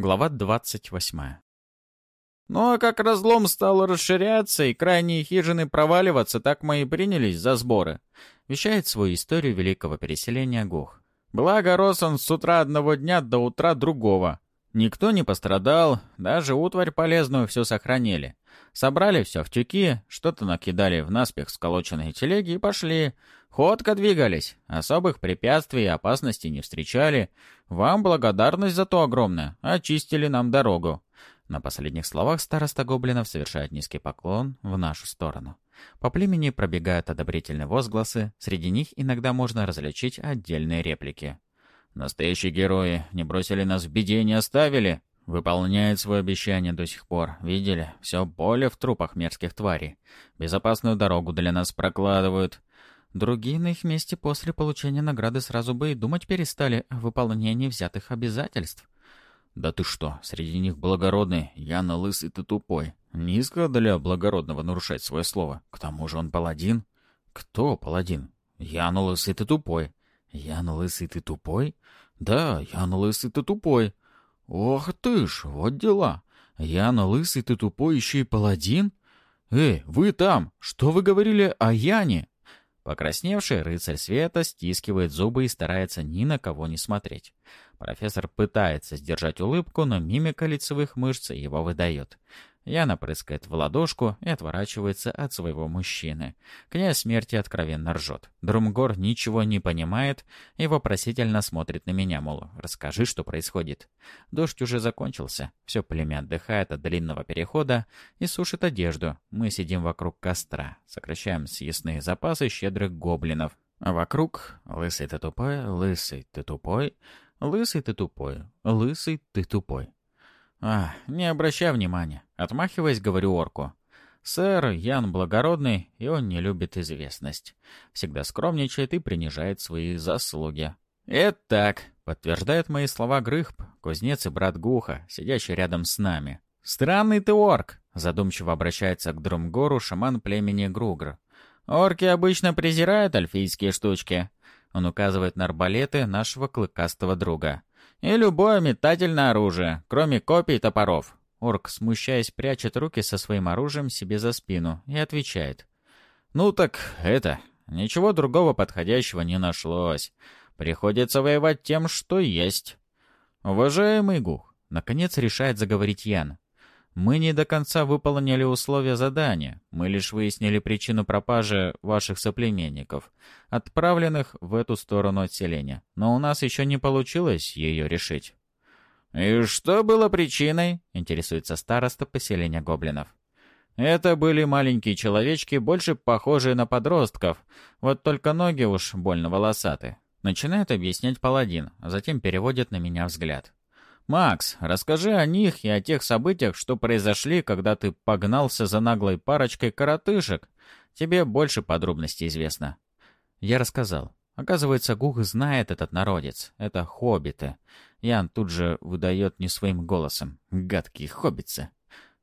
Глава 28. Ну а как разлом стал расширяться и крайние хижины проваливаться, так мы и принялись за сборы. Вещает свою историю великого переселения Гух. Благо рос он с утра одного дня до утра другого. Никто не пострадал, даже утварь полезную все сохранили. Собрали все в тюки, что-то накидали в наспех сколоченные телеги и пошли. Ходко двигались, особых препятствий и опасностей не встречали. Вам благодарность за то огромная, очистили нам дорогу. На последних словах староста гоблинов совершает низкий поклон в нашу сторону. По племени пробегают одобрительные возгласы, среди них иногда можно различить отдельные реплики. «Настоящие герои не бросили нас в беде и не оставили. Выполняет свое обещание до сих пор. Видели? Все поле в трупах мерзких тварей. Безопасную дорогу для нас прокладывают. Другие на их месте после получения награды сразу бы и думать перестали о выполнении взятых обязательств. «Да ты что, среди них благородный, Яна лысый ты тупой. Низко для благородного нарушать свое слово. К тому же он паладин». «Кто паладин?» «Яна лысый ты тупой». «Яна лысый ты тупой?» «Да, Яна лысый ты тупой». «Ох ты ж, вот дела. Яна лысый ты тупой еще и паладин?» «Эй, вы там, что вы говорили о Яне?» Покрасневший рыцарь света стискивает зубы и старается ни на кого не смотреть. Профессор пытается сдержать улыбку, но мимика лицевых мышц его выдает. Яна прыскает в ладошку и отворачивается от своего мужчины. Князь смерти откровенно ржет. Друмгор ничего не понимает и вопросительно смотрит на меня, мол, расскажи, что происходит. Дождь уже закончился. Все племя отдыхает от длинного перехода и сушит одежду. Мы сидим вокруг костра, сокращаем съестные запасы щедрых гоблинов. А вокруг «Лысый ты тупой, лысый ты тупой, лысый ты тупой, лысый ты тупой». А, не обращай внимания. Отмахиваясь, говорю орку. Сэр Ян благородный, и он не любит известность. Всегда скромничает и принижает свои заслуги. «Это так», — подтверждает мои слова Грыхб, кузнец и брат Гуха, сидящий рядом с нами. «Странный ты орк», — задумчиво обращается к Друмгору шаман племени Гругр. «Орки обычно презирают альфийские штучки». Он указывает на арбалеты нашего клыкастого друга. И любое метательное оружие, кроме копий и топоров. Орк, смущаясь, прячет руки со своим оружием себе за спину и отвечает. «Ну так это... Ничего другого подходящего не нашлось. Приходится воевать тем, что есть». «Уважаемый Гух», — наконец решает заговорить Ян. Мы не до конца выполнили условия задания. Мы лишь выяснили причину пропажи ваших соплеменников, отправленных в эту сторону отселения. Но у нас еще не получилось ее решить. «И что было причиной?» — интересуется староста поселения гоблинов. Это были маленькие человечки, больше похожие на подростков, вот только ноги уж больно волосаты. Начинает объяснять паладин, а затем переводит на меня взгляд. «Макс, расскажи о них и о тех событиях, что произошли, когда ты погнался за наглой парочкой коротышек. Тебе больше подробностей известно». Я рассказал. Оказывается, Гух знает этот народец. Это хоббиты. Ян тут же выдает не своим голосом. Гадкие хоббицы.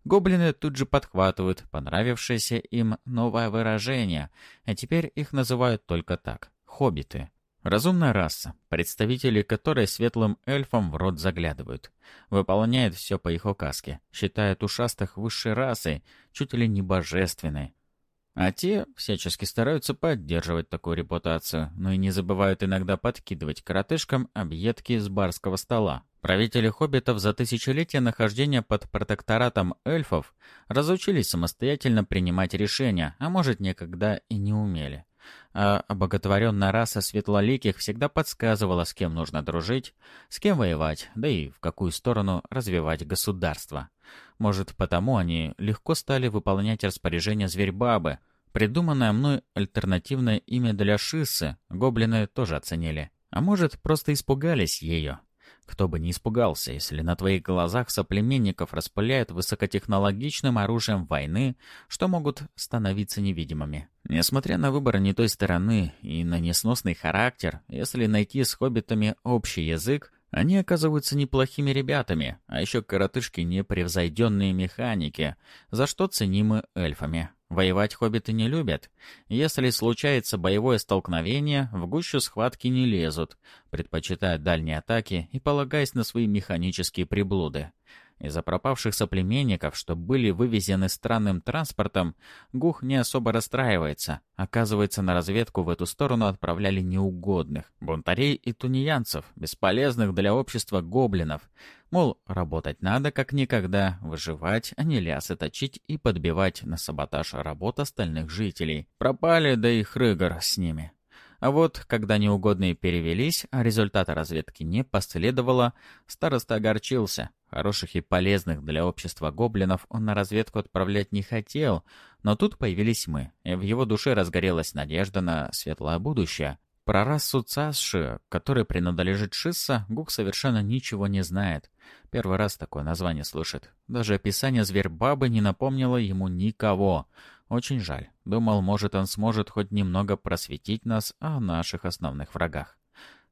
Гоблины тут же подхватывают понравившееся им новое выражение, а теперь их называют только так — хоббиты. Разумная раса, представители которой светлым эльфам в рот заглядывают. Выполняет все по их указке, считает ушастых высшей расой, чуть ли не божественной. А те всячески стараются поддерживать такую репутацию, но и не забывают иногда подкидывать коротышкам объедки с барского стола. Правители хоббитов за тысячелетия нахождения под протекторатом эльфов разучились самостоятельно принимать решения, а может, некогда и не умели а обоготворенная раса светлоликих всегда подсказывала, с кем нужно дружить, с кем воевать, да и в какую сторону развивать государство. Может, потому они легко стали выполнять распоряжение зверь-бабы. Придуманное мной альтернативное имя для Шиссы гоблины тоже оценили. А может, просто испугались ее. Кто бы не испугался, если на твоих глазах соплеменников распыляют высокотехнологичным оружием войны, что могут становиться невидимыми. Несмотря на выбор не той стороны и на несносный характер, если найти с хоббитами общий язык, они оказываются неплохими ребятами, а еще коротышки непревзойденные механики, за что ценимы эльфами. Воевать хоббиты не любят. Если случается боевое столкновение, в гущу схватки не лезут, предпочитая дальние атаки и полагаясь на свои механические приблуды. Из-за пропавших соплеменников, что были вывезены странным транспортом, Гух не особо расстраивается. Оказывается, на разведку в эту сторону отправляли неугодных, бунтарей и тунеянцев, бесполезных для общества гоблинов. Мол, работать надо как никогда, выживать, а не лясы точить и подбивать на саботаж работ остальных жителей. Пропали, да и хрыгор с ними. А вот, когда неугодные перевелись, а результата разведки не последовало, староста огорчился. Хороших и полезных для общества гоблинов он на разведку отправлять не хотел, но тут появились мы, и в его душе разгорелась надежда на светлое будущее. Про расу Цасши, которой принадлежит Шисса, Гук совершенно ничего не знает. Первый раз такое название слышит. Даже описание зверь-бабы не напомнило ему никого. Очень жаль. Думал, может, он сможет хоть немного просветить нас о наших основных врагах.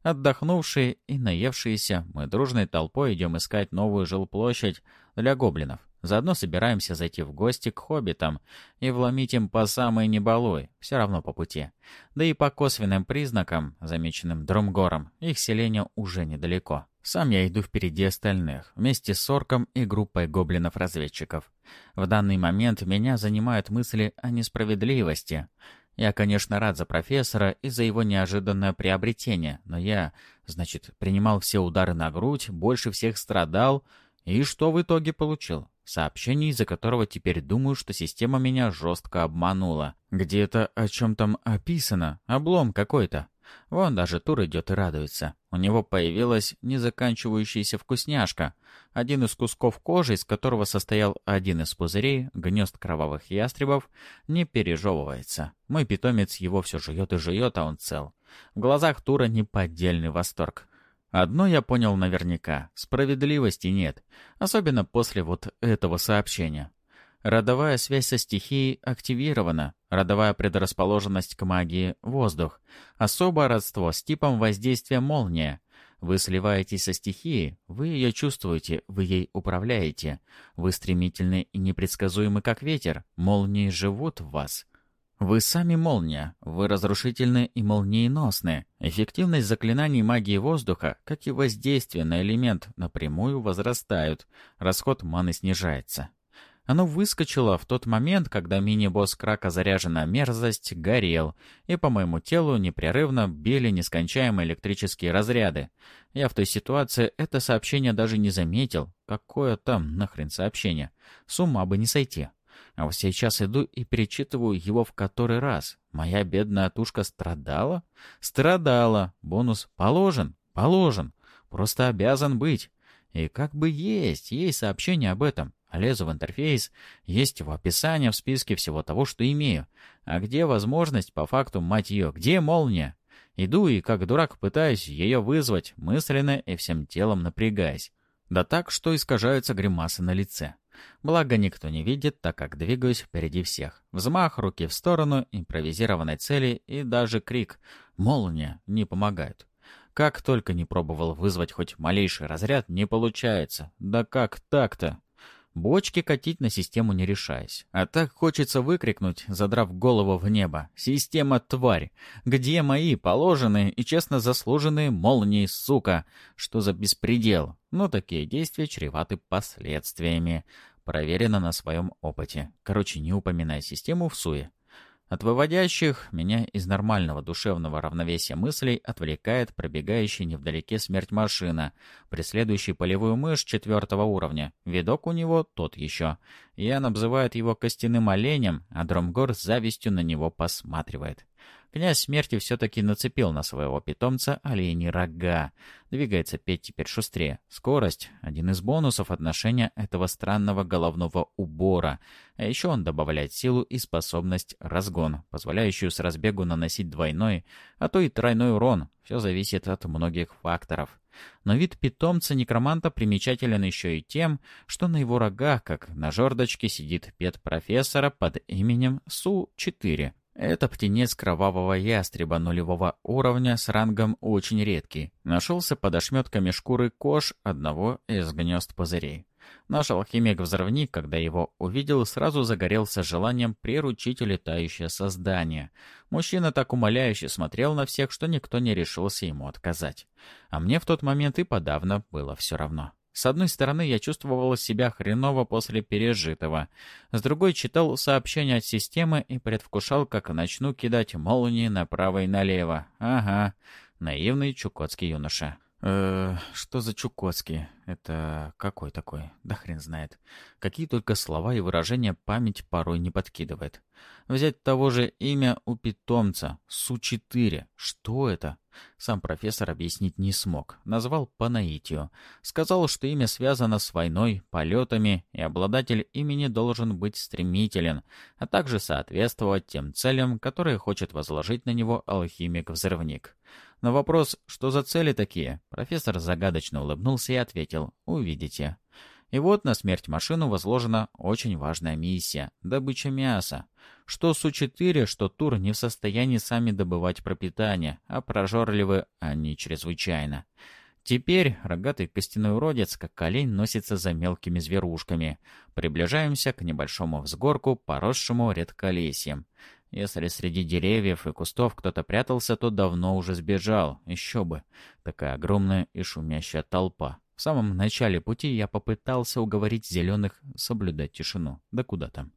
Отдохнувшие и наевшиеся, мы дружной толпой идем искать новую жилплощадь для гоблинов. Заодно собираемся зайти в гости к хоббитам и вломить им по самой небалуй, все равно по пути. Да и по косвенным признакам, замеченным Дромгором, их селение уже недалеко. Сам я иду впереди остальных, вместе с Орком и группой гоблинов-разведчиков. В данный момент меня занимают мысли о несправедливости. Я, конечно, рад за профессора и за его неожиданное приобретение, но я, значит, принимал все удары на грудь, больше всех страдал, и что в итоге получил? Сообщение, из-за которого теперь думаю, что система меня жестко обманула. Где-то о чем там описано, облом какой-то. Вон даже Тур идет и радуется. У него появилась незаканчивающаяся вкусняшка. Один из кусков кожи, из которого состоял один из пузырей, гнезд кровавых ястребов, не пережевывается. Мой питомец его все жует и жует, а он цел. В глазах Тура неподдельный восторг. Одно я понял наверняка. Справедливости нет. Особенно после вот этого сообщения. Родовая связь со стихией активирована. Родовая предрасположенность к магии — воздух. Особое родство с типом воздействия молния. Вы сливаетесь со стихией, вы ее чувствуете, вы ей управляете. Вы стремительны и непредсказуемы, как ветер. Молнии живут в вас. Вы сами молния, вы разрушительны и молниеносны. Эффективность заклинаний магии воздуха, как и воздействие на элемент, напрямую возрастают. Расход маны снижается. Оно выскочило в тот момент, когда мини-босс Крака заряженная мерзость горел, и по моему телу непрерывно били нескончаемые электрические разряды. Я в той ситуации это сообщение даже не заметил. Какое там нахрен сообщение? С ума бы не сойти. А вот сейчас иду и перечитываю его в который раз. Моя бедная тушка страдала? Страдала. Бонус положен? Положен. Просто обязан быть. И как бы есть, есть сообщение об этом. Лезу в интерфейс, есть его описание в списке всего того, что имею. А где возможность, по факту, мать ее, где молния? Иду и, как дурак, пытаюсь ее вызвать, мысленно и всем телом напрягаясь. Да так, что искажаются гримасы на лице. Благо, никто не видит, так как двигаюсь впереди всех. Взмах руки в сторону, импровизированной цели и даже крик «Молния!» не помогают. Как только не пробовал вызвать хоть малейший разряд, не получается. Да как так-то? Бочки катить на систему не решаясь. А так хочется выкрикнуть, задрав голову в небо. «Система, тварь! Где мои положенные и честно заслуженные молнии, сука? Что за беспредел?» Но такие действия чреваты последствиями. Проверено на своем опыте. Короче, не упоминай систему в суе. От выводящих меня из нормального душевного равновесия мыслей отвлекает пробегающий невдалеке смерть машина, преследующий полевую мышь четвертого уровня. Видок у него тот еще. Ян обзывает его костяным оленем, а Дромгор с завистью на него посматривает. Князь смерти все-таки нацепил на своего питомца оленьи рога. Двигается Петь теперь шустрее. Скорость — один из бонусов отношения этого странного головного убора. А еще он добавляет силу и способность разгон, позволяющую с разбегу наносить двойной, а то и тройной урон. Все зависит от многих факторов. Но вид питомца некроманта примечателен еще и тем, что на его рогах, как на жердочке, сидит пет профессора под именем Су-4. Это птенец кровавого ястреба нулевого уровня с рангом очень редкий. Нашелся под ошметками шкуры кож одного из гнезд пузырей. Наш алхимик-взрывник, когда его увидел, сразу загорелся желанием приручить летающее создание. Мужчина так умоляюще смотрел на всех, что никто не решился ему отказать. А мне в тот момент и подавно было все равно. С одной стороны, я чувствовал себя хреново после пережитого. С другой, читал сообщения от системы и предвкушал, как начну кидать молнии направо и налево. Ага, наивный чукотский юноша. Э, что за Чукотский? Это какой такой? Да хрен знает. Какие только слова и выражения память порой не подкидывает. Взять того же имя у питомца. Су-4. Что это? Сам профессор объяснить не смог. Назвал по наитию. Сказал, что имя связано с войной, полетами, и обладатель имени должен быть стремителен, а также соответствовать тем целям, которые хочет возложить на него алхимик-взрывник. На вопрос, что за цели такие, профессор загадочно улыбнулся и ответил «Увидите». И вот на смерть машину возложена очень важная миссия — добыча мяса. Что Су-4, что Тур не в состоянии сами добывать пропитание, а прожорливы они чрезвычайно. Теперь рогатый костяной уродец, как олень, носится за мелкими зверушками. Приближаемся к небольшому взгорку, поросшему редколесьем. Если среди деревьев и кустов кто-то прятался, то давно уже сбежал. Еще бы. Такая огромная и шумящая толпа. В самом начале пути я попытался уговорить зеленых соблюдать тишину. Да куда там.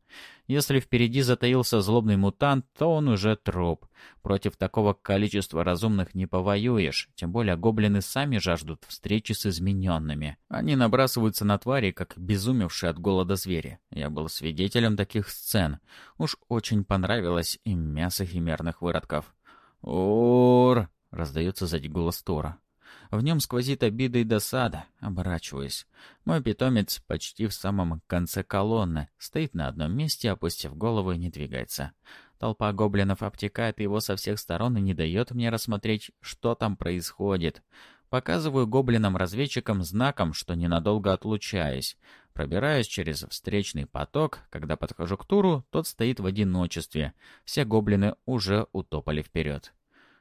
Если впереди затаился злобный мутант, то он уже труп. Против такого количества разумных не повоюешь. Тем более гоблины сами жаждут встречи с измененными. Они набрасываются на твари, как безумевшие от голода звери. Я был свидетелем таких сцен. Уж очень понравилось им мясо химерных выродков. «Ур!» — раздается сзади голос Тора. В нем сквозит обида и досада. Оборачиваясь. Мой питомец почти в самом конце колонны. Стоит на одном месте, опустив голову и не двигается. Толпа гоблинов обтекает его со всех сторон и не дает мне рассмотреть, что там происходит. Показываю гоблинам-разведчикам знаком, что ненадолго отлучаюсь. Пробираюсь через встречный поток. Когда подхожу к Туру, тот стоит в одиночестве. Все гоблины уже утопали вперед.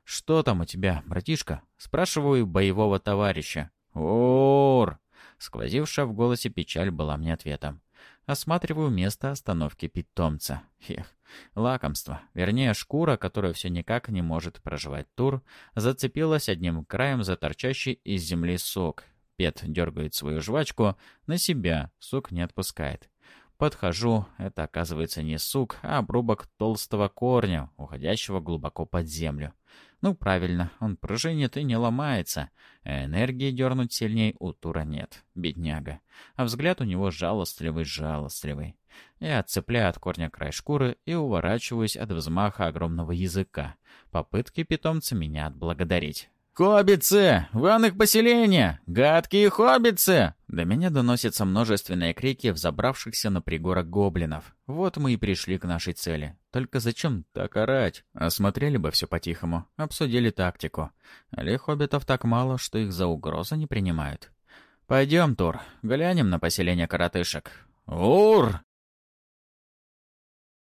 «Что там у тебя, братишка?» — спрашиваю боевого товарища. «Ор!» Сквозившая в голосе печаль была мне ответом. Осматриваю место остановки питомца. Эх, лакомство, вернее шкура, которая все никак не может проживать тур, зацепилась одним краем за торчащий из земли сок. Пет дергает свою жвачку на себя, сок не отпускает. Подхожу, это оказывается не сук, а обрубок толстого корня, уходящего глубоко под землю. Ну, правильно, он пружинит и не ломается. А энергии дернуть сильней у Тура нет, бедняга. А взгляд у него жалостливый-жалостливый. Я отцепляю от корня край шкуры и уворачиваюсь от взмаха огромного языка. Попытки питомца меня отблагодарить. «Хоббицы! Вон их поселение! Гадкие хоббицы!» До меня доносятся множественные крики взобравшихся на пригорок гоблинов. Вот мы и пришли к нашей цели. Только зачем так орать? Осмотрели бы все по-тихому, обсудили тактику. Али хоббитов так мало, что их за угрозу не принимают. «Пойдем, Тур, глянем на поселение коротышек». «Ур!»